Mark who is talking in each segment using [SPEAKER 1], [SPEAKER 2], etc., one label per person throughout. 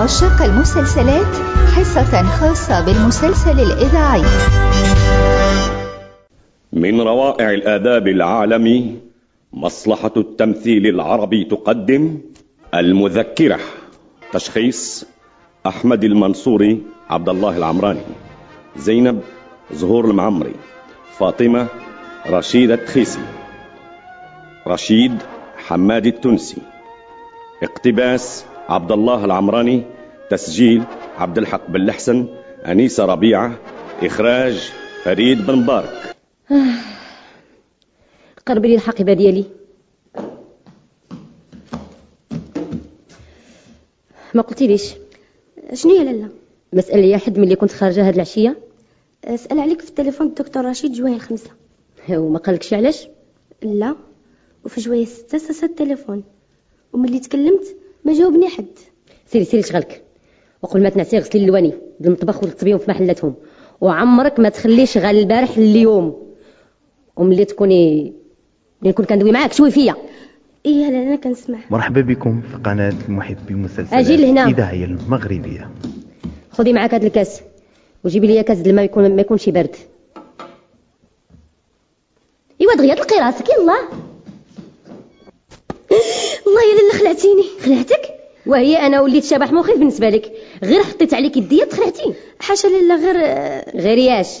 [SPEAKER 1] لعشاق المسلسلات حصة خاصة بالمسلسل الإذاعي.
[SPEAKER 2] من روائع الآداب العالمي مصلحة التمثيل العربي تقدم المذكرة. تشخيص أحمد المنصوري عبد الله العمراني. زينب زهور المعمري. فاطمة رشيدة تخيسي رشيد حماد التونسي. اقتباس عبد الله العمراني تسجيل عبد الحق بن الحسن أنيسة ربيعة إخراج فريد بن مبارك
[SPEAKER 3] قربي لي الحقيبة ديالي ما قلتي ليش؟
[SPEAKER 4] شنو يا لالا
[SPEAKER 3] مسألة يا حد ملي كنت خارجة هاد العشية.
[SPEAKER 4] سأل عليك في التليفون الدكتور رشيد جوايا الخمسة
[SPEAKER 3] وما قالكش علاش؟
[SPEAKER 4] لا وفي جوايا ستة ساسا التليفون. وملي تكلمت ما جاوبني حد.
[SPEAKER 3] سيري سيري شغلك. وقبل ما تنعسي غسلي اللواني بالمطبخ ورتبيهم في محلاتهم. وعمرك ما تخلي شغال البارح اليوم. وملي تكوني ملي نكون كندوي معاك شوفي فيا.
[SPEAKER 4] إيه لا أنا كنسمع.
[SPEAKER 5] مرحبا بكم في قناة محبي المسلسلات
[SPEAKER 3] أجي لهنا.
[SPEAKER 5] الإذاعية المغربية.
[SPEAKER 3] خذي معاك هاد الكاس. وجيبي لي كاس الماء يكون ما يكونش بارد إيوا دغيا تلقي راسك يلا.
[SPEAKER 4] الله يا لالا خلعتيني.
[SPEAKER 3] خلعتك؟ وهي أنا وليت شبح مخيف بالنسبة لك. غير حطيت عليك يديا تخلعتي
[SPEAKER 4] حاشا لالا غير
[SPEAKER 3] غير ياش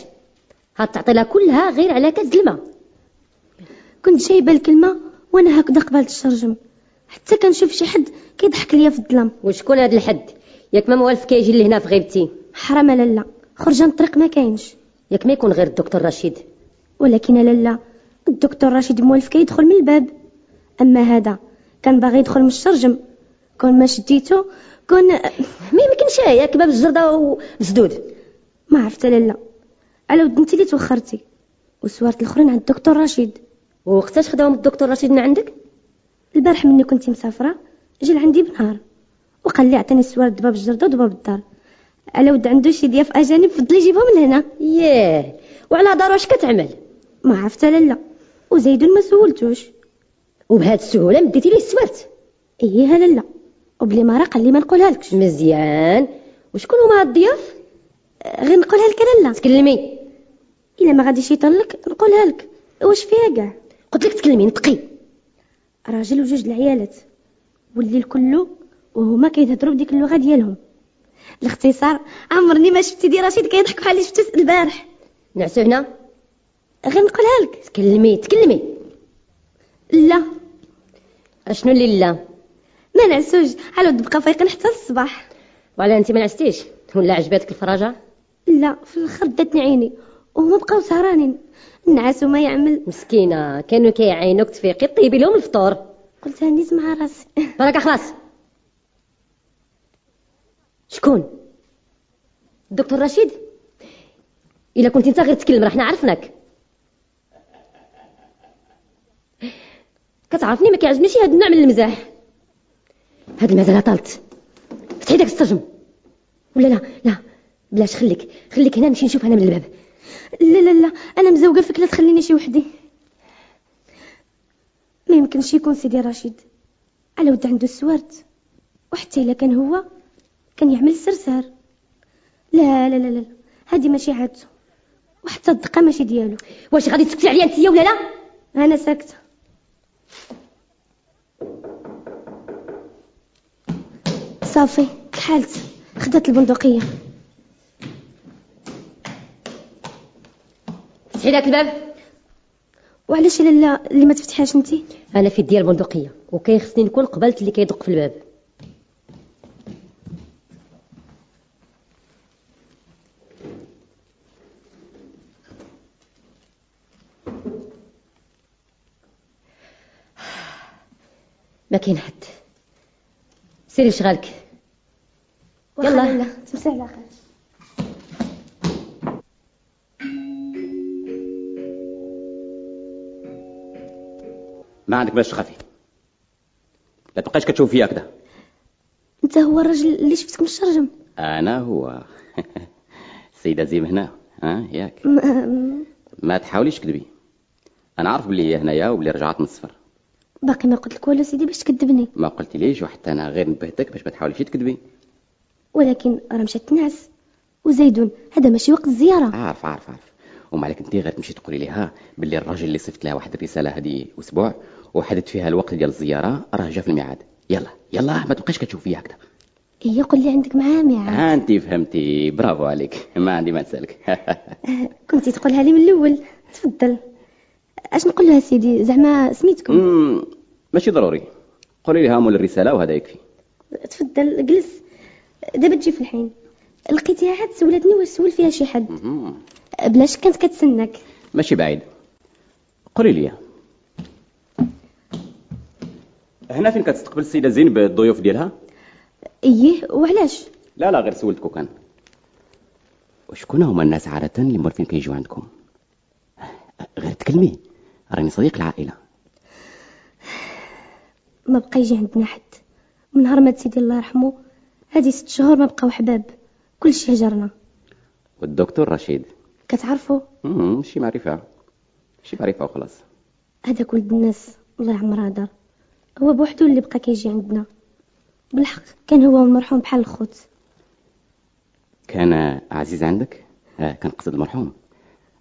[SPEAKER 3] هاد تعطي لها كلها غير على كاس الماء.
[SPEAKER 4] كنت جايبة الكلمة وأنا هكذا قبلت الشرجم. حتى كنشوف شي حد كيضحك ليا في الظلام.
[SPEAKER 3] وشكون هاد الحد؟ ياك ما موالف كيجي لهنا في غيبتي.
[SPEAKER 4] حرام لالا خرج عن الطريق ما كاينش.
[SPEAKER 3] ياك ما يكون غير الدكتور رشيد.
[SPEAKER 4] ولكن لالا الدكتور رشيد موالف كيدخل من الباب. أما هذا كان باغي يدخل من الشرجم. كون ما شديتو كون
[SPEAKER 3] ما يمكنش ياك باب الجرده ومسدود
[SPEAKER 4] ما عرفت لالا على ود انت اللي توخرتي. وسوارت الاخرين عند الدكتور رشيد.
[SPEAKER 3] وقتاش خداهم الدكتور رشيد من عندك؟
[SPEAKER 4] البارح مني كنت مسافرة جا لعندي بنهار. وقال لي عطيني السوارت دباب الجرده ودباب الدار. على ود عنده شي ضياف أجانب فضل يجيبهم لهنا
[SPEAKER 3] ياه. وعلى دار واش كتعمل؟
[SPEAKER 4] ما عرفت لالا وزيدون ما سولتوش.
[SPEAKER 3] وبهاد السهولة مديتي ليه السوارت؟
[SPEAKER 4] إيه لالا وبلي ما راه قال لي ما نقولها لكش
[SPEAKER 3] مزيان. وشكون هما هاد الضياف
[SPEAKER 4] غير نقولها لك لالا
[SPEAKER 3] تكلمي.
[SPEAKER 4] إلا ما غاديش يطلق نقولها لك. واش فيها كاع؟
[SPEAKER 3] قلت لك تكلمي نطقي
[SPEAKER 4] راجل وجوج العيالات. والليل كله وهما كيتهضروا بديك اللغة ديالهم. الاختصار عمرني ما شفتي دي رشيد كيضحك بحال اللي شفتو البارح.
[SPEAKER 3] نعسو هنا.
[SPEAKER 4] غير نقولها لك.
[SPEAKER 3] تكلمي تكلمي.
[SPEAKER 4] لا.
[SPEAKER 3] أشنو اللي لا؟
[SPEAKER 4] ما نعسوش على ود بقى فايقين حتى الصباح.
[SPEAKER 3] وعلى انت ما نعستيش؟ ولا عجباتك الفراجه
[SPEAKER 4] لا في الأخر داتني عيني. وهما بقاو سهرانين. النعاس وما يعمل.
[SPEAKER 3] مسكينة. كانوا كيعينوك تفيقي. طيبي لهم الفطور.
[SPEAKER 4] قلت هنيت مع راسي
[SPEAKER 3] بركة خلاص. شكون؟ الدكتور رشيد؟ إلا كنت أنت غير تكلم راه حنا عرفناك كتعرفني؟ ما كيعجبنيش هاد النوع من المزاح. هاد المزالة طالت. فتحي داك السجم ولا لا لا. بلاش خليك خليك هنا نمشي نشوف أنا من الباب.
[SPEAKER 4] لا لا لا. أنا مزوقة فيك لا تخليني شي وحدي. ما يمكنش يكون سيدي رشيد. على ود عنده السوارت وحتى إلا كان هو كان يعمل السرسار لا لا لا لا. هادي ماشي عادته. وحتى الدقة ماشي ديالو.
[SPEAKER 3] واش غادي تسكتي عليا أنت ولا لا؟
[SPEAKER 4] أنا ساكتة. صافي كحالت خدات البندقية.
[SPEAKER 3] فتحي داك الباب
[SPEAKER 4] وعلاش لالا اللي ما تفتحهاش أنتي؟
[SPEAKER 3] أنا في ديال البندقية وكيخصني نكون قبلت اللي كيدق في الباب. ما كاين حد. سيري لشغالك
[SPEAKER 4] واخا
[SPEAKER 3] يلا.
[SPEAKER 4] تمسح على خير
[SPEAKER 6] ما عندك باش تخافي. لا تبقاش كتشوف فيا هكذا
[SPEAKER 4] انت هو الراجل اللي شفتك من الشرجم.
[SPEAKER 6] أنا هو. السيده زيم هنا. ها ياك
[SPEAKER 4] م-
[SPEAKER 6] ما تحاوليش تكذبي. أنا عارف بلي هي هنايا وبلي رجعت من السفر.
[SPEAKER 4] باقي ما قلت لك والو سيدي باش تكذبني.
[SPEAKER 6] ما قلت ليش وحتى أنا غير نبهتك باش ما تحاوليش تكذبي.
[SPEAKER 4] ولكن راه مشات تنعس وزيدون هذا ماشي وقت الزيارة.
[SPEAKER 6] عارف عارف عارف. وما عليك انت غير تمشي تقولي لها باللي الراجل اللي صيفط لها واحد الرسالة هذه أسبوع وحددت فيها الوقت ديال الزيارة راه جا في الميعاد. يلا يلا ما تبقاش كتشوف فيها هكذا.
[SPEAKER 4] هي قل لي عندك معاه ميعاد.
[SPEAKER 6] ها انت فهمتي. برافو عليك. ما عندي ما نسألك.
[SPEAKER 4] كنتي تقولها لي من الأول. تفضل. أش نقول لها سيدي؟ زعما سميتكم.
[SPEAKER 6] ماشي ضروري. قولي لها مول الرسالة وهذا يكفي.
[SPEAKER 4] تفضل جلس. دابا تجي في الحين. لقيتيها عاد سولتني واش سول فيها شي حد. بلاش كانت كتسناك.
[SPEAKER 6] ماشي بعيد. قولي لي. هنا فين كتستقبل السيدة زينب الضيوف ديالها؟
[SPEAKER 4] إيه وعلاش؟
[SPEAKER 6] لا لا غير سولتكو كان. وشكون هما الناس عادة اللي مورفين كيجيو عندكم؟ غير تكلمي. راني صديق العائلة.
[SPEAKER 4] ما بقى يجي عندنا حد. من نهار مات سيدي الله يرحمه هادي ست شهور ما بقاو حباب كلشي هجرنا.
[SPEAKER 6] والدكتور رشيد.
[SPEAKER 4] كتعرفوا
[SPEAKER 6] مم، ماشي معرفة. ماشي معرفة وخلاص.
[SPEAKER 4] هذاك ولد الناس. الله يعمرها دار هو بوحدو اللي بقى كيجي عندنا. بالحق كان هو والمرحوم بحال الخوت.
[SPEAKER 6] كان عزيز عندك؟ آه كان قصد المرحوم.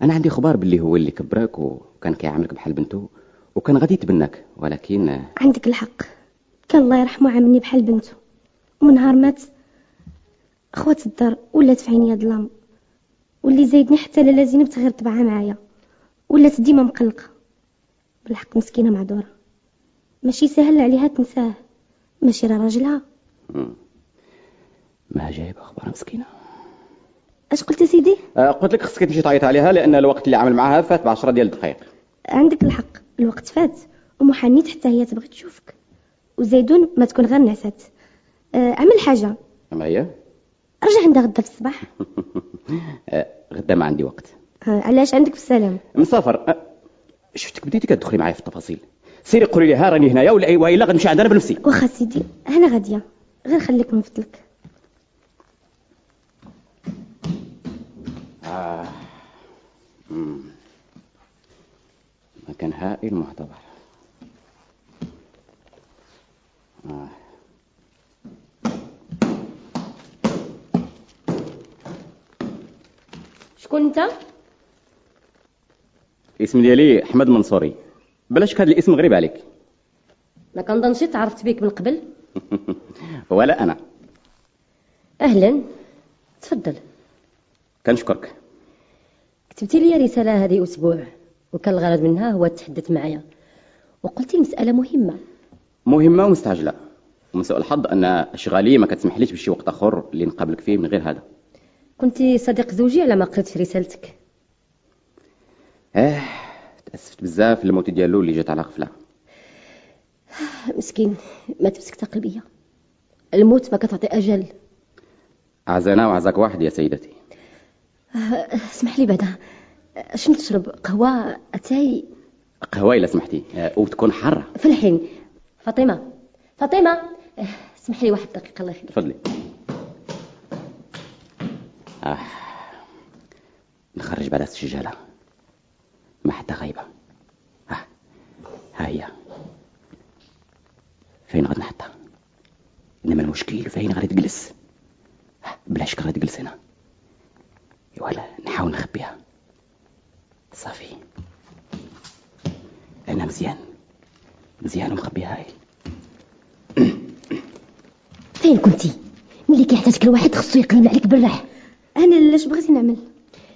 [SPEAKER 6] أنا عندي خبار باللي هو اللي كبرك وكان كيعاملك بحال بنته وكان غادي يتبناك ولكن آه،
[SPEAKER 4] عندك الحق. كان الله يرحمه عاملني بحال بنته ومن نهار مات خوات الدار ولات في عينيا ظلام واللي زايدني حتى لالا زينب تغير طبعها معايا. ولات ديما مقلقة. بالحق مسكينة معذورة. ماشي سهل عليها تنساه. ماشي راه راجلها.
[SPEAKER 6] ما جايب أخبار مسكينة.
[SPEAKER 4] أش قلت سيدي؟
[SPEAKER 6] آه قلت لك خصك تمشي تعيط عليها لأن الوقت اللي عمل معاها فات ب 10 ديال الدقائق
[SPEAKER 4] عندك الحق. الوقت فات. ومحنيت حتى هي تبغي تشوفك. وزيدون ما تكون غير نعسات. آه، عمل حاجة.
[SPEAKER 6] ما هي؟
[SPEAKER 4] رجع عندها غدا في الصباح.
[SPEAKER 6] آه غدا ما عندي وقت.
[SPEAKER 4] آه، علاش عندك في السلام؟
[SPEAKER 6] مسافر شفتك بديتي كتدخلي معايا في التفاصيل. سيري قولي لي ها راني هنايا ولا وإلا غنمشي عند أنا بنفسي؟
[SPEAKER 4] واخا سيدي أنا غادية. غير خليك من فضلك.
[SPEAKER 6] مكان هائل معتبر آه.
[SPEAKER 3] شكون انت؟
[SPEAKER 6] الاسم ديالي أحمد منصوري. بلاش هذا الاسم غريب عليك.
[SPEAKER 3] ما كنظنش تعرفت بيك من قبل.
[SPEAKER 6] ولا أنا.
[SPEAKER 3] أهلا. تفضل.
[SPEAKER 6] كنشكرك.
[SPEAKER 3] كتبتي لي رسالة هذه أسبوع وكان الغرض منها هو التحدث معايا. وقلتي مسألة مهمة.
[SPEAKER 6] مهمة ومستعجلة. ومن سوء الحظ أن أشغالي ما كتسمحليش بشي وقت آخر اللي نقابلك فيه من غير هذا.
[SPEAKER 3] كنت صديق زوجي على ما قريت في رسالتك.
[SPEAKER 6] آه تأسفت بزاف للموت ديالو اللي جات على غفلة.
[SPEAKER 3] مسكين ما تمسك قلبية الموت ما كتعطي أجل.
[SPEAKER 6] عزانا وعزاك واحد يا سيدتي.
[SPEAKER 3] اسمح لي بعدا. شنو تشرب؟ قهوة أتاي؟
[SPEAKER 6] قهوة إلا سمحتي. آه، وتكون حارة.
[SPEAKER 3] في الحين. فاطمة. فاطمة. آه، اسمح لي واحد دقيقة الله يخليك.
[SPEAKER 6] تفضلي. آه. نخرج بعد السجالة. ما حتى غايبة آه. ها هي. فين غادي نحطها؟ إنما المشكل فين غادي تجلس؟ آه، بلاش غادي تجلس هنا. ولا نحاول نخبيها. صافي. أنا مزيان. مزيان ومخبيها. هاي
[SPEAKER 3] فين كنتي؟ ملي كيحتاجك الواحد خصو يقلب عليك بالراح
[SPEAKER 4] أنا لاش بغيتي نعمل؟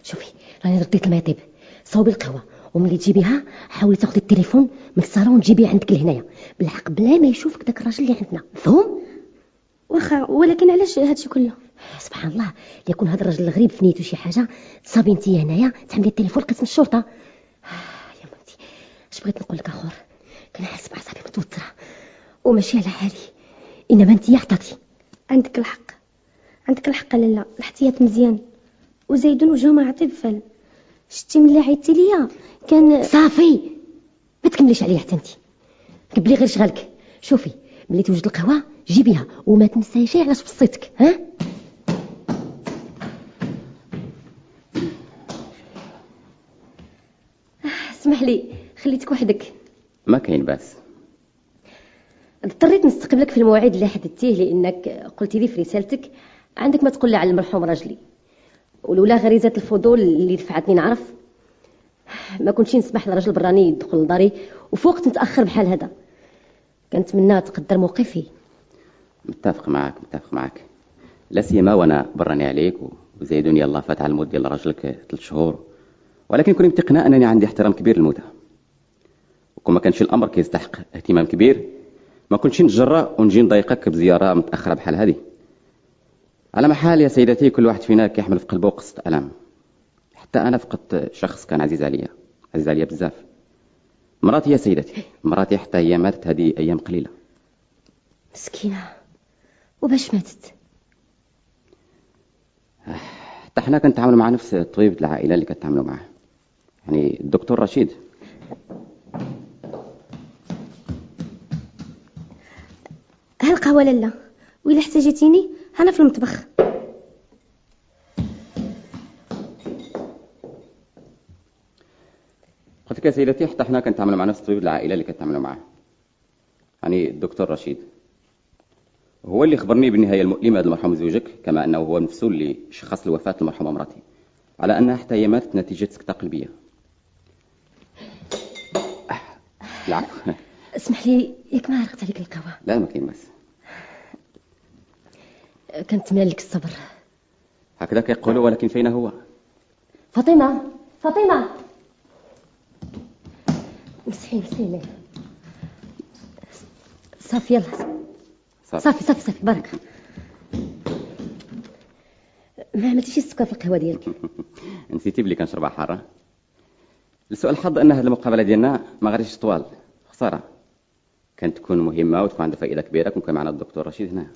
[SPEAKER 3] شوفي راني رديت الماء يطيب صوبي القهوة وملي تجيبيها حاولي تاخدي التليفون من الصالون تجيبيه عندك لهنايا. بالحق بلا ما يشوفك داك الراجل اللي عندنا. مفهوم؟
[SPEAKER 4] واخا ولكن علاش هادشي كله؟
[SPEAKER 3] سبحان الله يكون هذا الراجل الغريب في نيته شي حاجة. تصابي انت هنايا تحملي التليفون لقسم الشرطة. آه يا مامتي اش بغيت نقول لك آخر؟ كنحس بعصابي متوترة. وماشي على حالي إنما انت عطاتي
[SPEAKER 4] عندك الحق. عندك الحق لالا الاحتياط مزيان. وزيدون وجهه ما عطي بفال شتي ملي عيطتي ليا كان
[SPEAKER 3] صافي. ما تكمليش عليا حتى انت قبلي غير شغلك شوفي ملي توجد القهوة جيبيها وما تنسايش علاش بصيتك ها؟ آه، اسمح لي خليتك وحدك.
[SPEAKER 6] ما كاين باس.
[SPEAKER 3] اضطريت نستقبلك في الموعد اللي حددتيه لأنك قلتي لي في رسالتك عندك ما تقول لي على المرحوم راجلي؟ ولولا غريزة الفضول اللي دفعتني نعرف؟ ما كنتش نسمح لراجل براني يدخل لداري وفي وقت متأخر بحال هذا. كنتمنى تقدر موقفي.
[SPEAKER 6] متفق معك متفق معك لا سيما وأنا براني عليك وزيدوني الله فات على الموت ديال راجلك ثلاث شهور. ولكن كنت متقنا أنني عندي احترام كبير للموتى. وكون ما كانش الأمر كيستحق اهتمام كبير ما كنتش نتجرأ ونجي نضايقك بزيارة متأخرة بحال هذه. على محال يا سيدتي كل واحد فينا كيحمل في قلبه قصه الام حتى أنا فقدت شخص كان عزيز عليا عزيز عليا بزاف. مراتي يا سيدتي مراتي حتى هي ماتت هذه أيام قليلة.
[SPEAKER 3] مسكينة. وباش ماتت؟
[SPEAKER 6] حتى حنا كنتعاملوا مع نفس طبيبة العائلة اللي كتعاملوا معاه. يعني الدكتور رشيد.
[SPEAKER 4] ها القهوة لالا وإلا احتاجتيني؟ أنا في المطبخ.
[SPEAKER 6] قلت لك يا سيدتي حتى حنا كنتعاملوا مع نفس طبيب العائلة اللي كتعاملوا معاه يعني الدكتور رشيد. هو اللي خبرني بالنهاية المؤلمة المرحوم زوجك؟ كما أنه هو نفسه اللي شخص لوفاة المرحومة مراتي على أنها حتى هي ماتت نتيجة سكتة قلبية. أه، العفو.
[SPEAKER 3] اسمح لي ياك ما عرقت عليك القهوة.
[SPEAKER 6] لا ما كاين بس.
[SPEAKER 3] كنتمنى لك الصبر.
[SPEAKER 6] هكذا كيقولوا ولكن فين هو؟
[SPEAKER 3] فاطمة فاطمة! مسحي مسحي ليه؟ صافي يلا.
[SPEAKER 6] صافي.
[SPEAKER 3] صافي صافي صافي. بركة ما عملتيش السكر في القهوة ديالك؟
[SPEAKER 6] نسيتي بلي كنشربها حارة. لسوء الحظ أن هذه المقابلة ديالنا ما غاديش طوال. خسارة. كانت تكون مهمة وتكون عندها فائدة كبيرة. كون كان معنا الدكتور رشيد هنا.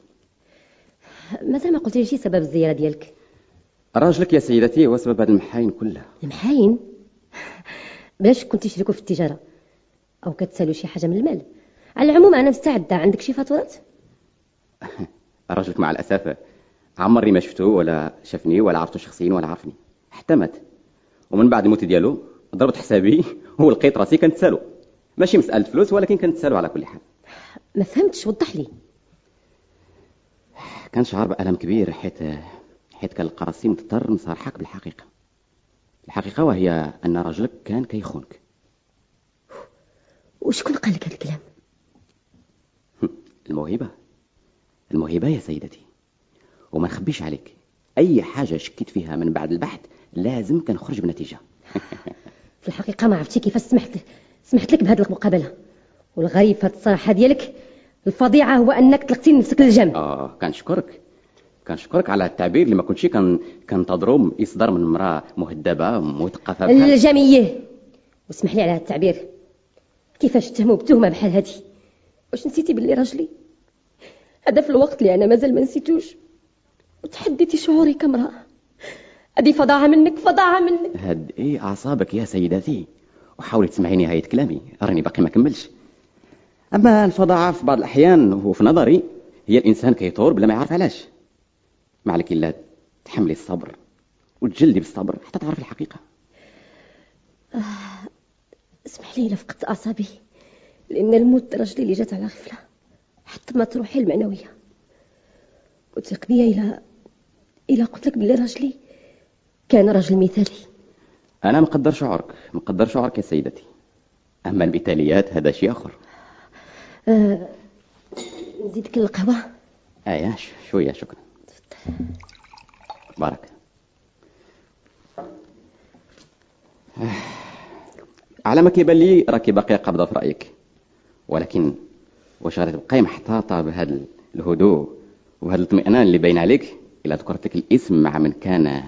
[SPEAKER 3] مازال ما قلتيش سبب الزيارة ديالك؟
[SPEAKER 6] راجلك يا سيدتي هو سبب هذه المحاين كلها
[SPEAKER 3] المحاين؟ باش كنتي شريكو في التجارة أو كتسالو شي حاجة من المال. على العموم أنا مستعدة. عندك شي فاتورات؟
[SPEAKER 6] راجلك مع الأسف عمري ما شفته ولا شافني ولا عرفته شخصيا ولا عرفني. حتى مات ومن بعد الموت ديالو ضربت حسابي ولقيت راسي كنتسالو. ماشي مسألة فلوس ولكن كنتسالو على كل حال.
[SPEAKER 3] ما فهمتش وضح لي.
[SPEAKER 6] كان شعر بألم كبير حيث حيث كان القراصين مضطر نصارحك بالحقيقة. الحقيقة وهي أن رجلك كان كيخونك.
[SPEAKER 3] وشكون قال لك الكلام؟
[SPEAKER 6] الموهبة. الموهبة يا سيدتي. وما نخبيش عليك. أي حاجة شكيت فيها من بعد البحث لازم كنخرج بنتيجة.
[SPEAKER 3] في الحقيقة ما عرفتي كيفاش سمحت سمحت لك بهذه المقابلة. والغريب في الصراحة ديالك الفظيعة هو أنك طلقتي نفسك للجنب
[SPEAKER 6] آه كنشكرك. كنشكرك على التعبير اللي ما كنتش كان كنتظرو يصدر من امرأة مهذبة مثقفة بحال
[SPEAKER 3] الجمية واسمح لي على هذا التعبير. كيفاش تهموا بتهمة بحال هذه؟ واش نسيتي باللي راجلي؟ هذا في الوقت اللي أنا مازال ما نسيتوش. وتحديتي شعوري كامرأة هذه فظاعة منك فظاعة منك.
[SPEAKER 6] هد إيه أعصابك يا سيدتي. وحاولي تسمعي نهاية كلامي. راني باقي ما كملش. أما الفظاعة في بعض الأحيان وفي نظري هي الإنسان كيطور بلا ما يعرف علاش. ما عليك إلا تحملي الصبر وتجلدي بالصبر حتى تعرفي الحقيقة.
[SPEAKER 3] اسمح لي إلا فقدت أعصابي لأن الموت رجلي اللي جات على غفلة حتى ما تروحي المعنوية. وثق بيا إلا إلا قلت لك بلي راجلي كان رجل مثالي.
[SPEAKER 6] أنا مقدر شعورك مقدر شعورك يا سيدتي. أما المثاليات هذا شيء آخر.
[SPEAKER 3] آه نزيدك القهوة.
[SPEAKER 6] إيه ش- شوية شكرا. بارك. آه، على ما كيبان لي راكي باقية قابضة في رأيك. ولكن واش غادي تبقاي محتاطة بهذا الهدوء وهذا الاطمئنان اللي باين عليك إلا ذكرت لك الاسم مع من كان.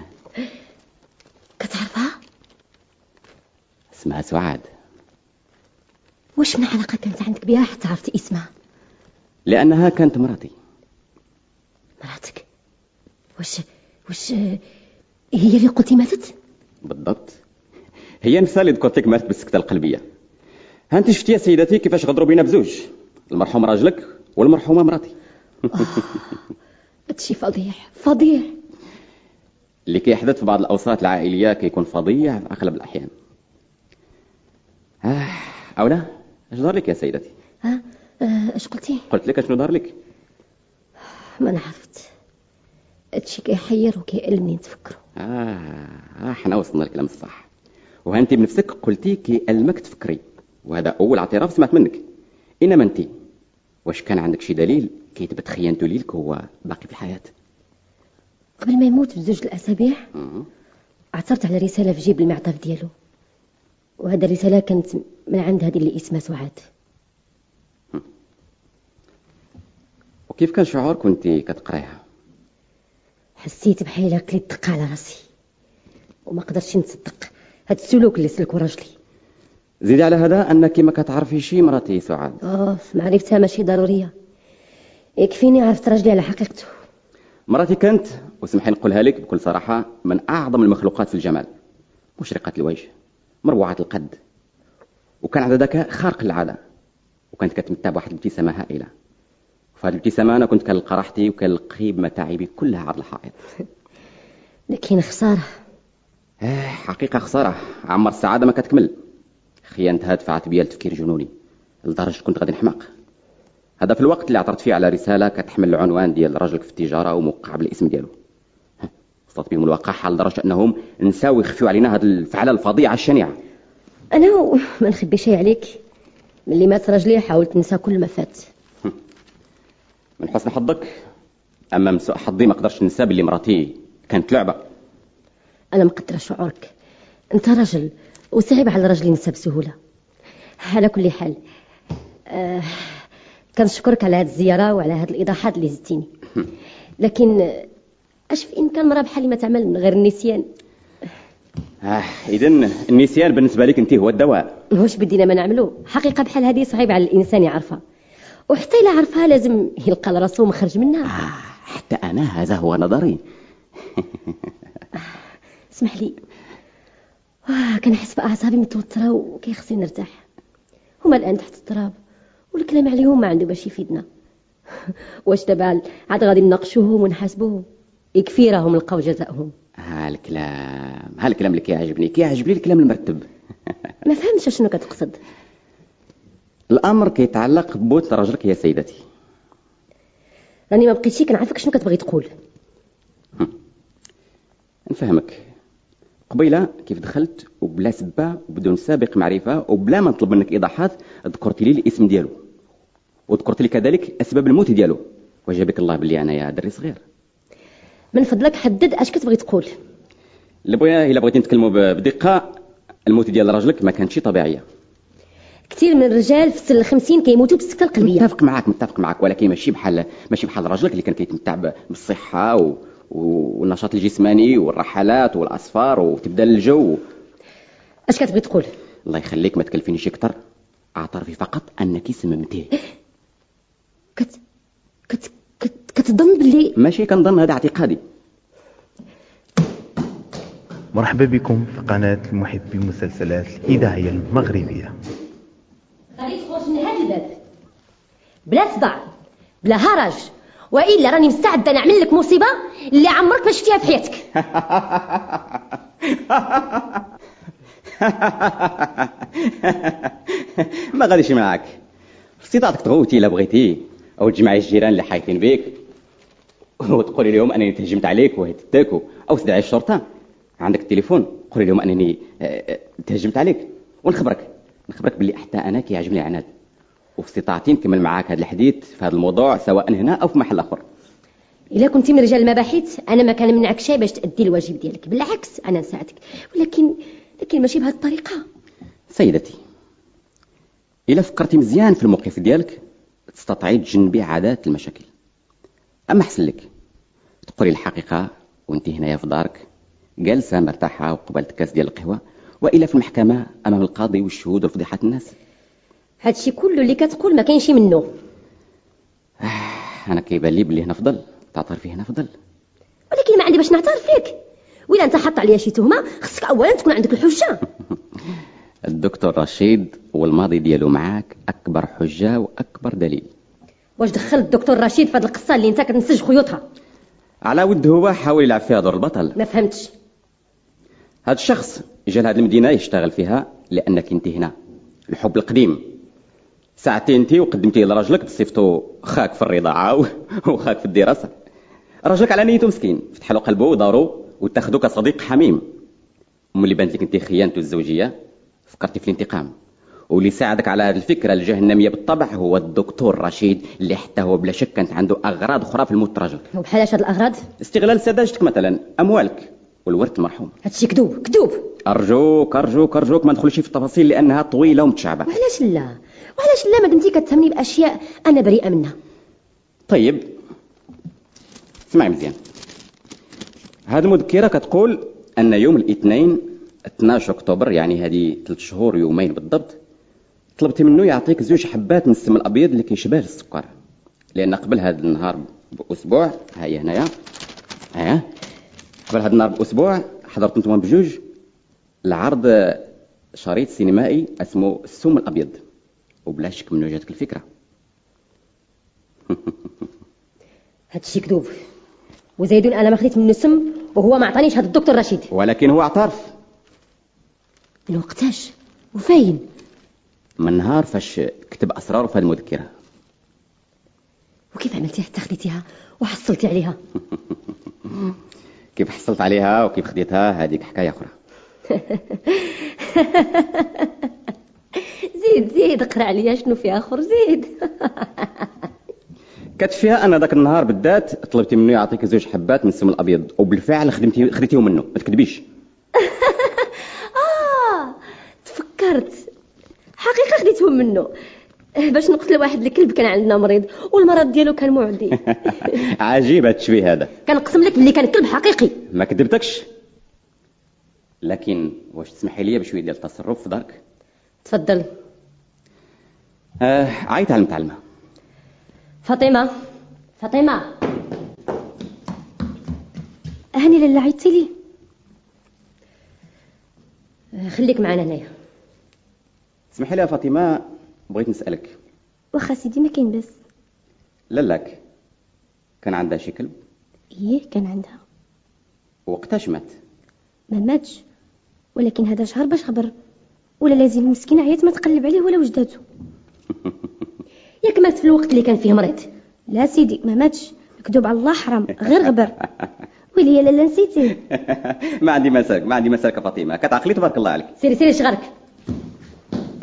[SPEAKER 3] كتعرفها
[SPEAKER 6] اسمها سعاد.
[SPEAKER 3] واش من علاقة كانت عندك بها حتى عرفتي اسمها؟
[SPEAKER 6] لأنها كانت مراتي.
[SPEAKER 3] مراتك؟ واش آه، هي اللي قلتي ماتت؟
[SPEAKER 6] بالضبط. هي نفسها اللي ذكرت لك ماتت بالسكتة القلبية. ها انت شفتي يا سيدتي كيفاش غدروا بينا بزوج. المرحوم راجلك والمرحومة مراتي.
[SPEAKER 3] هادشي فظيع فظيع
[SPEAKER 6] اللي كيحدث في بعض الأوساط العائلية كيكون فظيع في أغلب الأحيان. آه أو لا اش دار لك يا سيدتي؟
[SPEAKER 3] ها؟ اش قلتي؟
[SPEAKER 6] قلت لك اشنو دار لك
[SPEAKER 3] ما أنا عرفت. هادشي كيحير وكيألمني نتفكرو
[SPEAKER 6] آه, آه حنا وصلنا للكلام الصح وهانتي بنفسك قلتي كيألمك تفكري. وهذا أول اعتراف سمعت منك. إنما أنت واش كان عندك شي دليل كيثبت خيانته ليك هو باقي في الحياة؟
[SPEAKER 3] قبل ما يموت بزوج الأسابيع
[SPEAKER 6] مم.
[SPEAKER 3] عثرت على رسالة في جيب المعطف ديالو. وهذا الرسالة كانت من عند هذه اللي اسمها سعاد.
[SPEAKER 6] وكيف كان شعورك وانت كتقرايها؟
[SPEAKER 3] حسيت بحال كليت دقة على راسي. وما قدرتش نصدق هاد السلوك اللي سلكو راجلي.
[SPEAKER 6] زيدي على هذا انك ما كتعرفي شي مراتي سعاد.
[SPEAKER 3] آه معرفتها ماشي ضرورية. يكفيني عرفت راجلي على حقيقته.
[SPEAKER 6] مراتي كانت وسمحي نقولها لك بكل صراحة من أعظم المخلوقات في الجمال مشرقة الوجه. مروعة القد. وكان ذكاء خارق للعادة وكانت كتمتع بواحد الابتسامة هائلة. وفي هذه الابتسامة أنا كنت كنلقى راحتي وكنلقي بمتاعبي كلها عبر الحائط.
[SPEAKER 3] لكن خسارة.
[SPEAKER 6] آه حقيقة خسارة. عمر السعادة ما كتكمل. خيانتها دفعت بيا لتفكير جنوني لدرجة كنت غادي نحماق. هذا في الوقت اللي عثرت فيه على رسالة كتحمل العنوان ديال راجلك في التجارة وموقع بالاسم ديالو. وصلت بهم الوقاحة لدرجة أنهم نساو يخفيو علينا هذه الفعلة الفظيعة الشنيعة.
[SPEAKER 3] أنا ما نخبي شي عليك. ملي مات راجلي حاولت ننسى كل ما فات.
[SPEAKER 6] من حسن حظك؟ أما من سوء حظي ما قدرش ننسى باللي مراتي كانت لعبة.
[SPEAKER 3] أنا مقدرة شعورك. أنت رجل وصعب على الرجل ينسى بسهولة. على كل حال آه كنشكرك على هذه الزيارة وعلى هذه الإيضاحات اللي زدتيني. لكن اش في إمكان مرة بحالي ما تعمل من غير النسيان.
[SPEAKER 6] آه إذا النسيان بالنسبة لك أنت هو الدواء.
[SPEAKER 3] واش بدينا ما نعملو؟ حقيقة بحال هذه صعيب على الإنسان يعرفها. وحتى إلا عرفها لازم يلقى لراسو مخرج منها.
[SPEAKER 6] آه حتى أنا هذا هو نظري.
[SPEAKER 3] اسمح لي. واه كنحس بأعصابي متوترة وكيخصني نرتاح. هما الآن تحت التراب والكلام عليهم ما عنده باش يفيدنا. واش دابا عاد غادي نناقشوهم ونحاسبوهم؟ يكفي راهم لقاو جزائهم
[SPEAKER 6] ها الكلام ها الكلام اللي كيعجبني كيعجبني الكلام المرتب.
[SPEAKER 3] ما فهمتش شنو كتقصد.
[SPEAKER 6] الأمر كيتعلق بموت راجلك يا سيدتي.
[SPEAKER 3] راني ما بقيتش كنعرفك شنو كتبغي تقول.
[SPEAKER 6] نفهمك. قبيلة كيف دخلت وبلا سبة وبدون سابق معرفة وبلا ما نطلب منك إيضاحات ذكرت لي الاسم ديالو. وذكرت لي كذلك أسباب الموت ديالو. وجابك الله باللي أنا يا دري صغير.
[SPEAKER 3] من فضلك حدد اش كتبغي تقول.
[SPEAKER 6] اللي بغينا إلا بغيتي نتكلموا ب- بدقة الموت ديال راجلك ما كانتش طبيعية.
[SPEAKER 3] كثير من الرجال في سن الخمسين كيموتوا بالسكتة القلبية.
[SPEAKER 6] متفق معاك متفق معاك ولكن ماشي بحال ماشي بحال راجلك اللي كان كيتمتع ب- بالصحة و... والنشاط الجسماني والرحلات والأسفار وتبدل الجو.
[SPEAKER 3] اش كتبغي تقول؟
[SPEAKER 6] الله يخليك ما تكلفينيش أكثر. أعترفي فقط أنك سممتيه.
[SPEAKER 3] كت كت كتظن باللي
[SPEAKER 6] ماشي كنظن هذا اعتقادي.
[SPEAKER 5] مرحبا بكم في قناة محبي المسلسلات الإذاعية المغربية.
[SPEAKER 3] غادي تخرج من هذا الباب. بلا صداع بلا هرج وإلا راني مستعدة نعمل لك مصيبة اللي عمرك ما شفتيها في حياتك.
[SPEAKER 6] ما غاديش معاك. في استطاعتك تغوتي إلا بغيتي. أو تجمعي الجيران اللي حايفين بك وتقولي لهم أنني تهجمت عليك وهددتك أو تدعي الشرطة. عندك التليفون قولي لهم أنني آه، آه، تهجمت عليك. ونخبرك. نخبرك باللي حتى أنا كيعجبني عناد وفي استطاعتي نكمل معاك هذا الحديث في هذا الموضوع سواء هنا أو في محل آخر.
[SPEAKER 3] إلا كنتي من رجال المباحث أنا ما كان منعك شيء باش تأدي الواجب ديالك. بالعكس أنا نساعدك. ولكن لكن ماشي بهذه الطريقة.
[SPEAKER 6] سيدتي إلا فكرتي مزيان في الموقف ديالك تستطيعي تجنبي عادات المشاكل. أما حسن لك؟ تقولي الحقيقة وأنت هنايا في دارك جالسة مرتاحة وقبلت كاس ديال القهوة. وإلا في المحكمة أمام القاضي والشهود وفضيحة الناس.
[SPEAKER 3] هادشي كله اللي كتقول ما كاينش منه.
[SPEAKER 6] أنا كيبان لي بلي هنا فضل. تعترفي هنا فضل.
[SPEAKER 3] ولكن ما عندي باش نعترف فيك. وإلا أنت حط عليا شي تهمة خصك اولا تكون عندك الحجة.
[SPEAKER 6] الدكتور رشيد والماضي ديالو معاك أكبر حجة وأكبر دليل.
[SPEAKER 3] واش دخل الدكتور رشيد في هذه القصة اللي انت كتنسج خيوطها؟
[SPEAKER 6] على ود هو حاول يلعب فيها دور البطل.
[SPEAKER 3] ما فهمتش.
[SPEAKER 6] هذا الشخص جا لهذه المدينة يشتغل فيها لأنك انت هنا. الحب القديم. ساعتين انت وقدمتيه لراجلك بصفته خاك في الرضاعة و- وخاك في الدراسة. راجلك على نيته مسكين. فتح له قلبه ودارو واتخذه كصديق حميم. وملي بانت لك انت خيانته الزوجية فكرتي في الانتقام. واللي ساعدك على هذه الفكرة الجهنميه بالطبع هو الدكتور رشيد اللي حتى هو بلا شك كانت عنده أغراض أخرى في الموت راجلك
[SPEAKER 3] وبحال هاد الأغراض؟
[SPEAKER 6] استغلال سذاجتك مثلا أموالك والورث المرحوم
[SPEAKER 3] هادشي كذوب كذوب.
[SPEAKER 6] أرجوك أرجوك أرجوك ما ندخلش في التفاصيل لأنها طويلة ومتشعبة.
[SPEAKER 3] وعلاش لا؟ وعلاش لا؟ ما دمتي كتهمني بأشياء أنا بريئة منها.
[SPEAKER 6] طيب. اسمعي مزيان. هذه المذكرة كتقول أن يوم الاثنين 12 أكتوبر يعني هذه ثلاث شهور يومين بالضبط طلبتي منه يعطيك زوج حبات من السم الأبيض اللي كيشبه السكر. لأن قبل هذا النهار بأسبوع ها هي هنايا ها قبل هذا النهار بأسبوع حضرت أنتم بجوج العرض شريط سينمائي اسمه السم الأبيض. وبلا شك منه جاتك الفكرة.
[SPEAKER 3] هادشي كذوب وزيدون أنا ما خديت منه السم وهو ما عطانيش هذا الدكتور رشيد.
[SPEAKER 6] ولكن هو اعترف.
[SPEAKER 3] من وقتاش وفاين.
[SPEAKER 6] من نهار فاش كتب اسراره في المذكره
[SPEAKER 3] وكيف عملتي حتى خديتيها وحصلتي عليها.
[SPEAKER 6] كيف حصلت عليها وكيف خديتها؟ هذيك حكاية أخرى.
[SPEAKER 3] زيد زيد اقرأ عليا شنو فيها آخر زيد.
[SPEAKER 6] كانت فيها أنا ذاك النهار بالذات طلبتي منه يعطيك زوج حبات من السم الأبيض وبالفعل خدمتي خديتيهم منه. ما تكذبيش.
[SPEAKER 3] تفكرت حقيقة خديتهم منه. إيه، باش نقتل واحد الكلب كان عندنا مريض والمرض ديالو كان معدي.
[SPEAKER 6] عجيب هذا التشبيه هذا.
[SPEAKER 3] كنقسم لك بلي كان كلب حقيقي.
[SPEAKER 6] ما كذبتكش؟ لكن واش تسمحي لي بشوية ديال التصرف في دارك؟
[SPEAKER 3] تفضل.
[SPEAKER 6] آه عيط على المتعلمة.
[SPEAKER 3] فاطمة. فاطمة.
[SPEAKER 4] هاني لالا عيطتي لي.
[SPEAKER 3] آه، خليك معنا هنايا.
[SPEAKER 6] اسمحي لي يا فاطمة بغيت نسألك.
[SPEAKER 4] واخا سيدي ما كاين بس.
[SPEAKER 6] لالاك كان عندها شي كلب؟
[SPEAKER 4] إيه كان عندها.
[SPEAKER 6] وقتاش مات؟
[SPEAKER 4] ما ماتش ولكن هذا شهر باش خبر. ولا لازم المسكينه عيات ما تقلب عليه ولا وجداتو
[SPEAKER 3] ياك مات في الوقت اللي كان فيه مريض.
[SPEAKER 4] لا سيدي ما ماتش. مكذوب على الله حرام غير غبر. ويلي يا لالا نسيتي.
[SPEAKER 6] ما عندي مسالك ما عندي مسالك فاطمة. كتعقلي تبارك الله عليك.
[SPEAKER 3] سيري سيري شغالك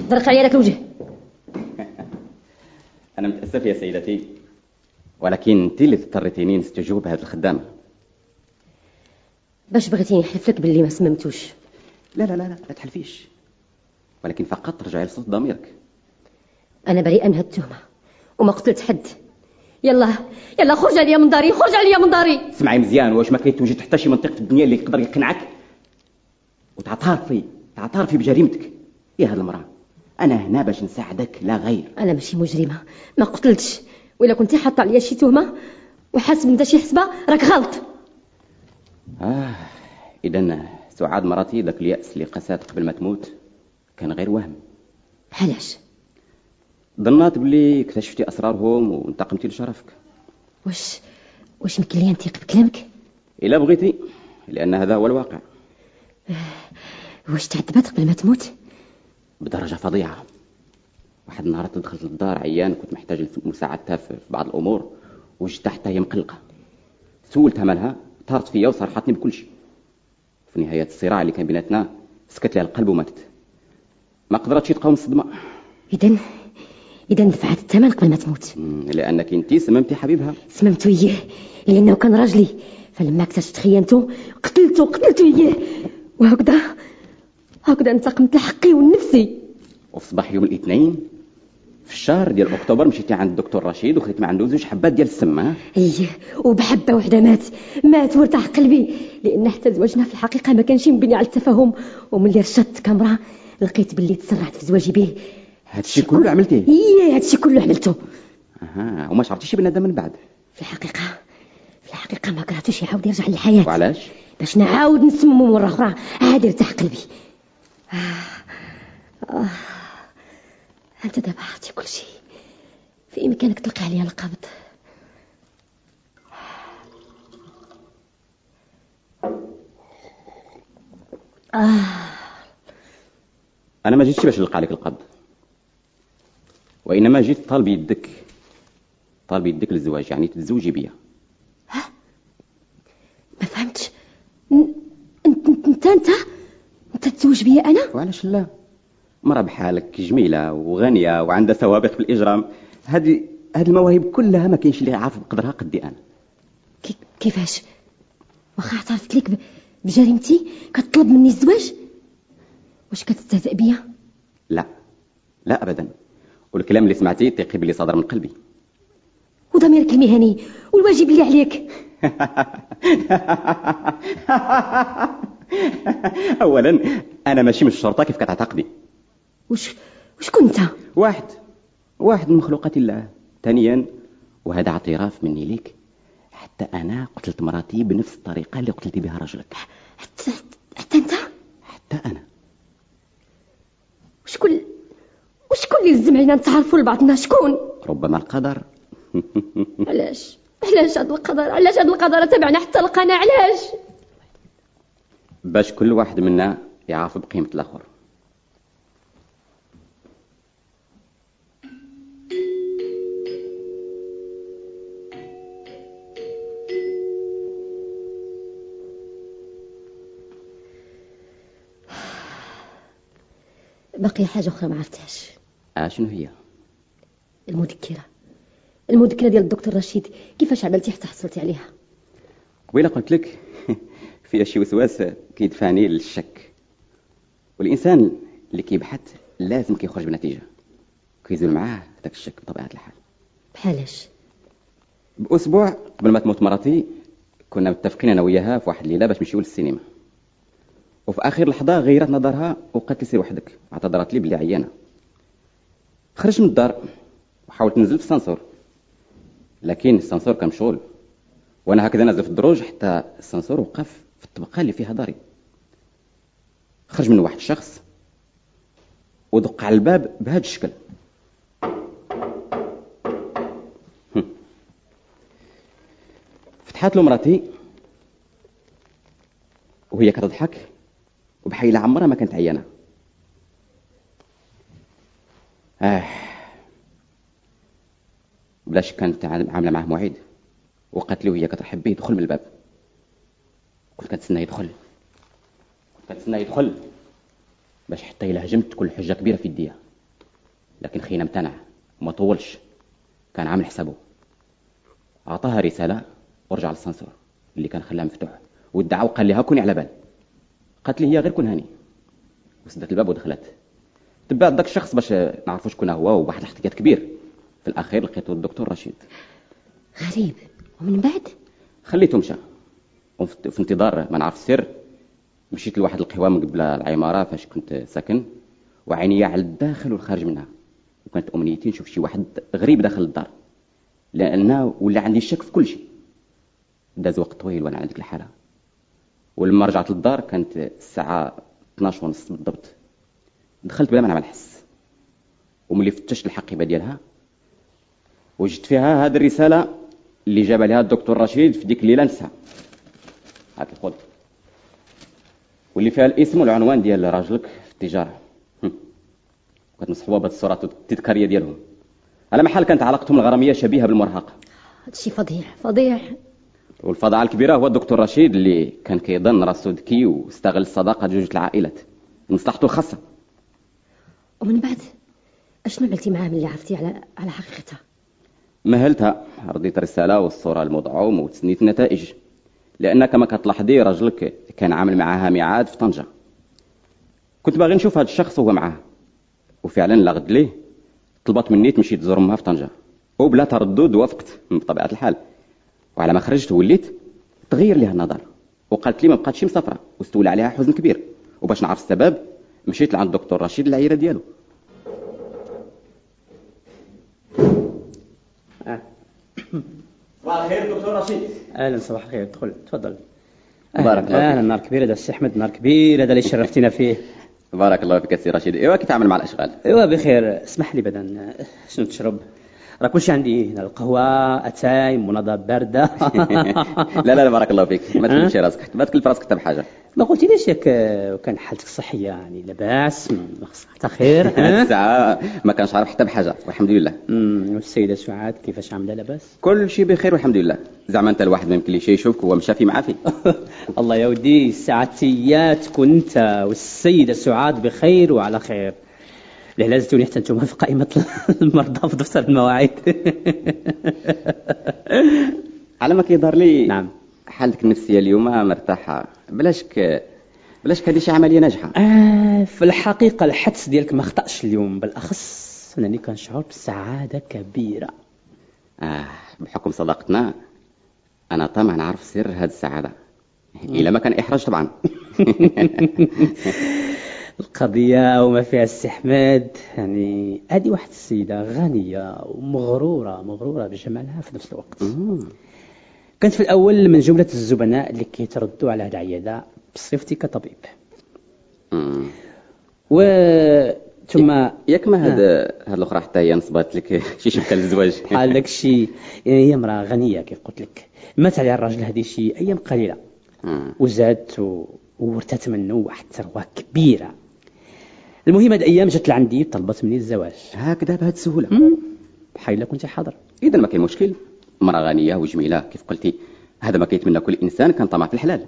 [SPEAKER 3] درق عليا داك الوجه
[SPEAKER 6] أنا متأسف يا سيدتي ولكن انت اللي اضطريتيني نستجوب هذه الخدامة.
[SPEAKER 3] باش بغيتيني نحلف لك باللي ما سممتوش.
[SPEAKER 6] لا لا لا لا لا تحلفيش. ولكن فقط ترجعي لصوت ضميرك.
[SPEAKER 3] أنا بريئه من هاد التهمة وما قتلت حد. يلا يلا خرج عليا من داري خرج عليا من داري
[SPEAKER 6] اسمعي مزيان واش ما كيتوجد حتى شي منطقة في الدنيا اللي يقدر يقنعك؟ وتعترفي تعترفي بجريمتك. يا هاد المرأة. أنا هنا باش نساعدك لا غير.
[SPEAKER 3] أنا ماشي مجرمة. ما قتلتش. ولا كنتي حاطة عليا شي تهمة وحاسب انت شي حسبة راك غلط.
[SPEAKER 6] آه اذا سعاد مراتي ذاك اليأس اللي قسات قبل ما تموت كان غير وهم.
[SPEAKER 3] علاش؟
[SPEAKER 6] ظنات بلي اكتشفتي أسرارهم وانتقمتي لشرفك.
[SPEAKER 3] واش واش يمكن لي نثيق بكلامك؟
[SPEAKER 6] إلا بغيتي لأن هذا هو الواقع.
[SPEAKER 3] واش تعذبت قبل ما تموت؟
[SPEAKER 6] بدرجة فظيعة. واحد النهار دخلت للدار عيان كنت محتاج مساعدتها في بعض الأمور وجدتها حتى هي مقلقة. سولتها مالها طارت فيا وصرحتني بكل شيء. في نهاية الصراع اللي كان بيناتنا سكت لها القلب وماتت. ما قدرتش تقاوم الصدمة.
[SPEAKER 3] اذا اذا دفعت الثمن قبل ما تموت.
[SPEAKER 6] مم، لأنك انت سممتي حبيبها.
[SPEAKER 3] سممت وياه لأنه كان راجلي فلما اكتشفت خيانته قتلته قتلت وياه وهكذا هكذا انتقمت لحقي ونفسي.
[SPEAKER 6] وفي صباح يوم الاثنين في الشهر ديال أكتوبر مشيتي عند الدكتور رشيد وخديت من عنده زوج حبات ديال السم ها
[SPEAKER 3] إيه وبحبة وحدة مات. مات وارتاح قلبي لأن حتى زواجنا في الحقيقة ما كانش مبني على التفاهم. وملي رشدت كاميرا لقيت باللي تسرعت في زواجي به
[SPEAKER 6] هادشي كله عملتيه؟
[SPEAKER 3] إيه هادشي كله عملته.
[SPEAKER 6] أها وما شعرتيش بنادم من بعد؟
[SPEAKER 3] في الحقيقة في الحقيقة ما كرهتوش يعاود يرجع للحياة.
[SPEAKER 6] وعلاش؟
[SPEAKER 3] باش نعاود نسممو مرة أخرى عاد يرتاح قلبي. آه. أنت دابا عرفتي كل شيء. في إمكانك تلقى عليا القبض. آه.
[SPEAKER 6] أنا ما جيتش باش نلقى عليك القبض. وإنما جيت طالب يدك. طالب يدك للزواج يعني تتزوجي بيا. ما فهمتش. انت أنت؟ وعلاش لا. مرة بحالك جميلة وغنية وعندها سوابق في الإجرام هذه هذه المواهب كلها ما كاينش اللي عارف بقدرها قدي أنا.
[SPEAKER 3] كي... كيفاش؟ واخا اعترفت لك ب... بجريمتي؟ كتطلب مني الزواج؟ واش كتستهزئ بيا؟
[SPEAKER 6] لا. لا أبدا. والكلام اللي سمعتيه تيقي باللي صدر من قلبي.
[SPEAKER 3] وضميرك المهني والواجب اللي عليك.
[SPEAKER 6] اولا أنا ماشي من الشرطه كيف كتعتقدي؟
[SPEAKER 3] وش وش كنت؟
[SPEAKER 6] واحد واحد من مخلوقات الله. ثانيا وهذا اعتراف مني ليك حتى أنا قتلت مراتي بنفس الطريقة اللي قتلتي بها رجلك.
[SPEAKER 3] حتى حتى أنت؟
[SPEAKER 6] حتى أنا.
[SPEAKER 3] وشكون وشكون اللي لزم علينا نتعرفوا لبعضنا؟ شكون؟
[SPEAKER 6] ربما القدر.
[SPEAKER 3] علاش؟ علاش هاد القدر؟ علاش هاد القدر؟ تبعنا حتى لقانا علاش؟
[SPEAKER 6] باش كل واحد منا يعرف بقيمة الآخر.
[SPEAKER 3] باقي حاجة أخرى ما عرفتهاش.
[SPEAKER 6] آه شنو هي؟
[SPEAKER 3] المذكرة. المذكرة ديال الدكتور رشيد. كيفاش عملتي حتى حصلتي عليها؟
[SPEAKER 6] قبيلة قلت لك فيها شي وسواس كيدفعني للشك. والإنسان اللي كيبحث لازم كيخرج بنتيجة. كيزول معاه هذاك الشك بطبيعة الحال.
[SPEAKER 3] بحالاش
[SPEAKER 6] بأسبوع قبل ما تموت مراتي كنا متفقين أنا وياها في واحد الليلة باش نمشيو للسينما. وفي آخر لحظة غيرت نظرها وقالت لي سير وحدك. اعتذرت لي بلي عيانة. خرجت من الدار وحاولت ننزل في السانسور. لكن السانسور كان مشغول. وأنا هكذا نازل في الدروج حتى السانسور وقف. الطبقة اللي فيها داري. خرج من واحد الشخص ودق على الباب بهذا الشكل. فتحت له مراتي وهي كتضحك وبحيلة عمرها ما كانت عيانة. آه. بلاش كانت عاملة معاه موعد وقالت له وهي كترحب به يدخل من الباب. كنت كنتسنى يدخل. كنت كنتسنى يدخل. باش حتى إلا هجمت تكون الحجة كبيرة في يديا. لكن خينا امتنع وما طولش. كان عامل حسابه. أعطاها رسالة ورجع للسانسور اللي كان خلاها مفتوح. وادعى وقال لها كوني على بال. قالت لي هي غير كون هاني. وسدت الباب ودخلت. تبعت داك الشخص باش نعرفوا شكون هو وواحد الاحتكاك كبير. في الأخير لقيته الدكتور رشيد.
[SPEAKER 3] غريب. ومن بعد؟
[SPEAKER 6] خليته مشى. وفي انتظار ما نعرف السر مشيت لواحد القهوة من قبل العمارة فاش كنت ساكن وعيني على الداخل والخارج منها. وكانت أمنيتي نشوف شي واحد غريب داخل الدار لأن ولا عندي شك في كل شيء. داز وقت طويل وأنا على ديك الحالة. ولما رجعت للدار كانت الساعة 12 ونص بالضبط. دخلت بلا ما نعمل حس وملي فتشت الحقيبة ديالها وجدت فيها هذه الرسالة اللي جاب لها الدكتور رشيد في ديك الليلة نسها هاك خذ واللي فيها الاسم والعنوان ديال راجلك في التجارة. كانت مصحوبة بهذه الصورات التذكارية ديالهم. على محل كانت علاقتهم الغرامية شبيهة بالمرهقة
[SPEAKER 3] هادشي فظيع فظيع
[SPEAKER 6] والفضاعة الكبيرة هو الدكتور رشيد اللي كان كيظن راسو ذكي واستغل الصداقة جوج العائلات. لمصلحته الخاصة
[SPEAKER 3] ومن بعد أشنو عملتي معاه ملي عرفتي على على حقيقتها؟
[SPEAKER 6] مهلتها. رديت الرسالة والصورة المدعوم وتسنيت النتائج. لأن كما كتلاحظي راجلك كان عامل معاها ميعاد في طنجة. كنت باغي نشوف هذا الشخص وهو معاه. وفعلا لغد ليه. طلبت مني تمشي تزور امها في طنجة. وبلا تردد وافقت بطبيعة الحال. وعلى ما خرجت وليت تغير لها النظر. وقالت لي ما بقاتش مسافرة. واستولى عليها حزن كبير. وباش نعرف السبب مشيت لعند الدكتور رشيد العيرة ديالو. صباح الخير دكتور رشيد.
[SPEAKER 7] أهلا صباح الخير. ادخل تفضل.
[SPEAKER 6] بارك الله
[SPEAKER 7] أهلا.
[SPEAKER 6] فيك.
[SPEAKER 7] نهار كبير هذا السي أحمد نهار كبير هذا اللي شرفتينا فيه.
[SPEAKER 6] بارك الله فيك سي رشيد. ايوا كيف تعمل مع الأشغال؟
[SPEAKER 7] ايوا بخير. اسمح لي بعدا شنو تشرب؟ راه كلشي عندي هنا القهوة أتاي مناضه باردة.
[SPEAKER 6] لا لا لا بارك الله فيك. ما تكلفش راسك. ما تكلف راسك حتى بحاجه
[SPEAKER 7] ما قلتيليش ياك وكان حالتك الصحيه يعني لاباس حتى خير؟
[SPEAKER 6] الساعة ما كانش عارف حتى بحاجه والحمد لله.
[SPEAKER 7] أمم، والسيدة سعاد كيفاش عاملة لاباس؟
[SPEAKER 6] كل شيء بخير والحمد لله. زعما انت الواحد ما يمكن ليه شيء يشوفك هو مشافي معافي.
[SPEAKER 7] الله يا ودي الساعتية تكون انت والسيدة سعاد بخير وعلى خير. لا زدتوني حتى أنتم في قائمة المرضى في دفتر المواعيد.
[SPEAKER 6] على ما كيظهر لي
[SPEAKER 7] نعم.
[SPEAKER 6] حالتك النفسية اليوم مرتاحة. بلاشك بلاشك هذه شي عملية ناجحة.
[SPEAKER 7] آه في الحقيقة الحدس ديالك ما خطأش اليوم بالأخص أنني كنشعر بسعادة كبيرة.
[SPEAKER 6] آه بحكم صداقتنا أنا طبعا نعرف سر هذه السعادة. إلى ما كان إحراج طبعا.
[SPEAKER 7] القضية وما فيها السي حماد يعني هذه واحد السيدة غنية ومغرورة مغرورة بجمالها في نفس الوقت. كنت في الأول من جملة الزبناء اللي كيتردوا على هذه العيادة بصفتي كطبيب. و ثم
[SPEAKER 6] ياك ما هاد هاد الأخرى حتى هي نصبت لك شي شبكه للزواج.
[SPEAKER 7] بحال داك الشيء هي امرأة غنية كي قلت لك. مات عليها الراجل هذه شي أيام قليلة.
[SPEAKER 6] مم.
[SPEAKER 7] وزادت و... وورثت منه واحد الثروة كبيرة. المهم هاد الأيام جات لعندي طلبت مني الزواج.
[SPEAKER 6] هكذا بهذه السهولة.
[SPEAKER 7] بحال إلا كنت حاضر.
[SPEAKER 6] إذا ما كاين مشكل. امراه غنية وجميلة كيف قلتي؟ هذا ما كيتمنى كل إنسان كان طمع في الحلال.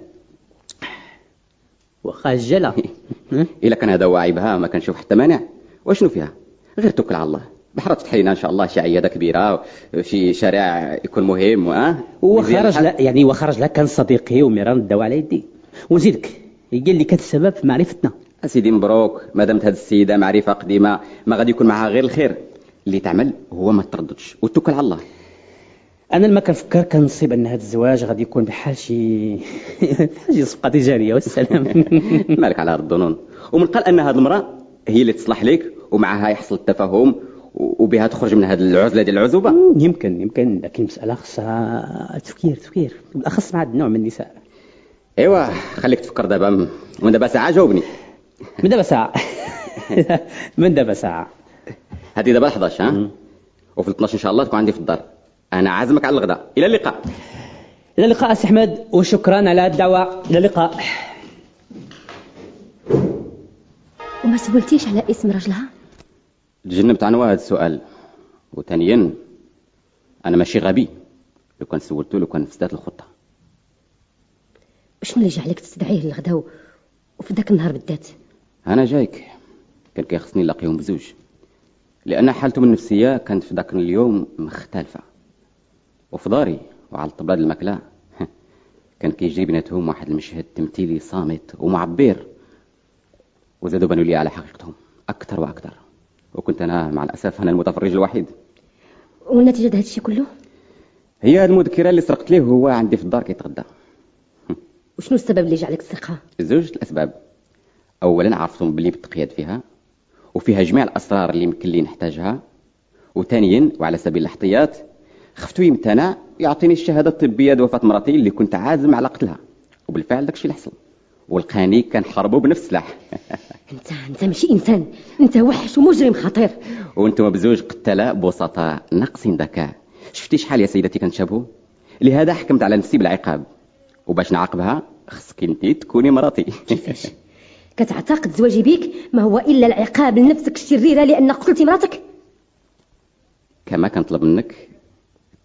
[SPEAKER 7] وخجلة
[SPEAKER 6] إلا كان هذا هو عيبها ما كنشوف حتى مانع. وشنو فيها؟ غير توكل على الله. بحرة تفتحي لنا إن شاء الله شي عيادة كبيرة شي شارع يكون مهم آه
[SPEAKER 7] هو
[SPEAKER 6] مزيان
[SPEAKER 7] خرج
[SPEAKER 6] الحال.
[SPEAKER 7] لا يعني هو خرج لا كان صديقي وميران داو على يدي. ونزيدك قال لي كان السبب في معرفتنا.
[SPEAKER 6] سيدي مبروك ما دامت هذه السيدة معرفة قديمة ما غادي يكون معها غير الخير. اللي تعمل هو ما ترددش وتوكل على الله.
[SPEAKER 7] أنا لما كنفكر كنصيب أن هذا الزواج غادي يكون بحال شي بحال شي صفقة تجارية والسلام.
[SPEAKER 6] مالك على هاد الظنون. ومن قال أن هذه المرأة هي اللي تصلح لك ومعها يحصل التفاهم وبها تخرج من هذه العزله ديال العزوبة.
[SPEAKER 7] يمكن يمكن لكن المساله خصها تفكير تفكير. بالأخص مع هذا النوع من النساء.
[SPEAKER 6] ايوا خليك تفكر دابا ومن دابا ساعة جاوبني.
[SPEAKER 7] من دابا ساعة. من دابا ساعة.
[SPEAKER 6] هذه دابا 11 ها وفي ال 12 إن شاء الله تكون عندي في الدار. أنا عازمك على الغداء. إلى اللقاء.
[SPEAKER 7] إلى اللقاء سي أحمد وشكرا على هذه الدعوة. إلى اللقاء.
[SPEAKER 3] وما سولتيش على اسم رجلها؟
[SPEAKER 6] تجنبت عنه هذا السؤال. وثانيا أنا ماشي غبي. لو كان سولته لو كان فسدت الخطة.
[SPEAKER 3] شنو اللي جعلك تستدعيه للغدا وفي ذاك النهار بالذات.
[SPEAKER 6] أنا جايك. كان كيخصني نلاقيهم بزوج. لأن حالتهم النفسية كانت في ذاك اليوم مختلفة. وفي داري وعلى الطبلة ديال الماكلة. كان كيجري بيناتهم واحد المشهد تمثيلي صامت ومعبر. وزادوا بانوا لي على حقيقتهم أكثر وأكثر. وكنت أنا مع الأسف أنا المتفرج الوحيد.
[SPEAKER 3] والنتيجة هذا الشيء كله؟
[SPEAKER 6] هي المذكرة اللي سرقت ليه وهو عندي في الدار كيتغدى.
[SPEAKER 3] وشنو السبب اللي جعلك تسرقها
[SPEAKER 6] زوج الأسباب. اولا عرفتهم باللي بالتقياد فيها وفيها جميع الأسرار اللي يمكن لي نحتاجها. وثانيا وعلى سبيل الاحتياط خفتو يمتنع يعطيني الشهادة الطبية لوفاة مراتي اللي كنت عازم على قتلها. وبالفعل داكشي اللي حصل. والقاني كان حربه بنفس السلاح.
[SPEAKER 3] أنت أنت ماشي إنسان. أنت وحش ومجرم خطير.
[SPEAKER 6] وأنتم بزوج قتلة بسطاء ناقصين ذكاء. شفتي شحال يا سيدتي كنتشابهوا لهذا حكمت على نفسي بالعقاب. وباش نعاقبها خصك انت تكوني مراتي.
[SPEAKER 3] كيفاش؟ كتعتقد زواجي بيك ما هو إلا العقاب لنفسك الشريرة لأن قتلتي مراتك
[SPEAKER 6] كما كنطلب منك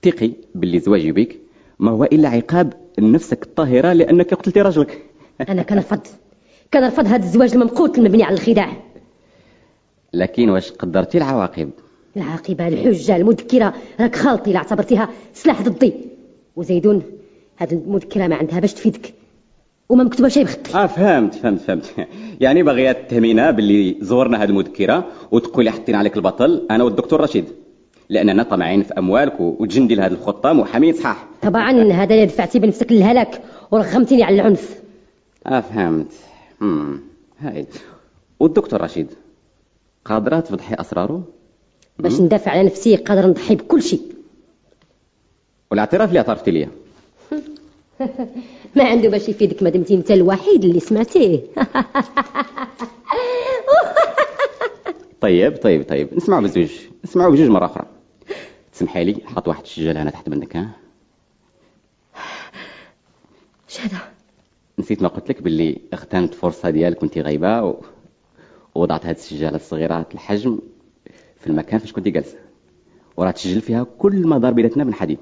[SPEAKER 6] ثقي باللي زواجي بك ما هو إلا عقاب لنفسك الطاهرة لأنك قتلتي رجلك.
[SPEAKER 3] أنا كنرفض. كنرفض هذا الزواج الممقوت المبني على الخداع.
[SPEAKER 6] لكن واش قدرتي العواقب؟
[SPEAKER 3] العاقبة الحجه المذكرة راك خالطي لا اعتبرتيها سلاح ضدي. وزيدون هذه المذكرة ما عندها باش تفيدك. وما مكتوبة شيء بخطي.
[SPEAKER 6] آه فهمت فهمت فهمت. يعني باغيه تهمينا باللي زورنا هذه المذكرة وتقولي حطينا عليك البطل أنا والدكتور رشيد لأننا طمعين في أموالك وتجندي لهذه الخطة محامين صحاح.
[SPEAKER 3] طبعا هذا اللي دفعتي بنفسك للهلاك ورغمتني على العنف.
[SPEAKER 6] آه فهمت امم هاي. والدكتور رشيد قادرة تفضحي أسراره؟
[SPEAKER 3] باش ندافع على نفسي قادر نضحي بكل شيء.
[SPEAKER 6] والاعتراف اللي اعترفتي ليه
[SPEAKER 3] ما عنده باش يفيدك ما دمتي انت الوحيد اللي سمعتيه.
[SPEAKER 6] طيب طيب طيب. نسمعوا بزوج نسمعوا بجوج مرة أخرى. تسمحي لي؟ حط واحد الشجال هنا تحت منك ها؟
[SPEAKER 3] شهادة
[SPEAKER 6] نسيت ما قلت لك باللي اغتنمت فرصة ديالك وانت غايبة و... ووضعت هذه السجالة الصغيرة الحجم في المكان فاش كنت جالسة. وراه تسجل فيها كل ما دار بيناتنا من حديد.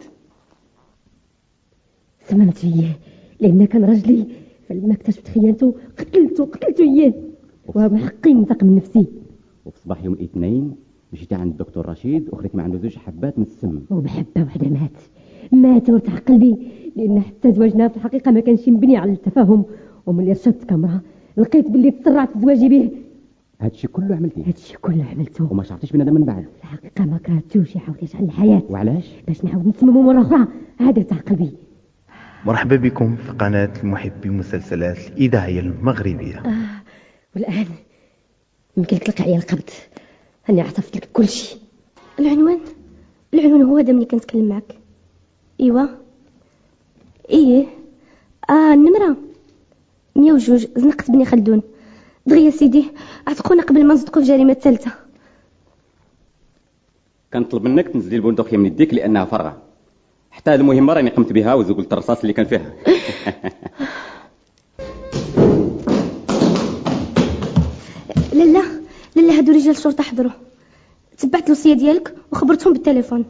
[SPEAKER 3] صممت فيه لأن كان رجلي فلما اكتشفت خيانته قتلته قتلته إياه ومن حقي ننتقم من نفسي.
[SPEAKER 6] وفي صباح يوم الاثنين مشيتي عند الدكتور رشيد وخذت معاه زوج حبات من السم.
[SPEAKER 3] وبحبة وحدة مات. مات وارتاح قلبي لأن حتى زواجنا في الحقيقة ما كانش مبني على التفاهم. وملي رشدت كاميرا لقيت باللي تسرعت زواجي به.
[SPEAKER 6] هادشي كله عملتيه.
[SPEAKER 3] هادشي كله عملته.
[SPEAKER 6] وما شعرتيش بندم من بعد.
[SPEAKER 3] الحقيقة ما كرهتوش يحاول يشعل الحياة.
[SPEAKER 6] وعلاش؟
[SPEAKER 3] باش نعاود نتمم مرة أخرى. هذا ارتاح قلبي.
[SPEAKER 5] مرحبا بكم في قناة المحبي المسلسلات الإذاعية المغربية.
[SPEAKER 3] آه والآن يمكن تلقى عليا القبض. أنا عرفت لك كل شيء.
[SPEAKER 4] العنوان؟ العنوان هو هذا ملي كنتكلم معك. ايوا إيه. آه النمرة. مية وجوج زنقت بني خلدون. دغيا سيدي عتقونا قبل ما نصدقوا في جريمه الثالثة.
[SPEAKER 6] كنطلب منك تنزلي البندقية من يديك لأنها فارغة حتى المهمة راني قمت بها وزقلت الرصاص اللي كان فيها.
[SPEAKER 4] لا لا لا لا هادو رجال الشرطة حضروا. تبعت الوصيه ديالك وخبرتهم بالتليفون.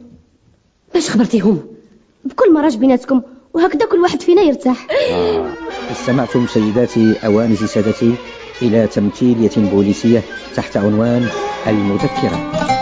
[SPEAKER 3] باش خبرتيهم؟
[SPEAKER 4] بكل مراج بيناتكم وهكذا كل واحد فينا يرتاح.
[SPEAKER 8] استمعتم سيداتي أوانس سادتي إلى تمثيلية بوليسية تحت عنوان المذكرة.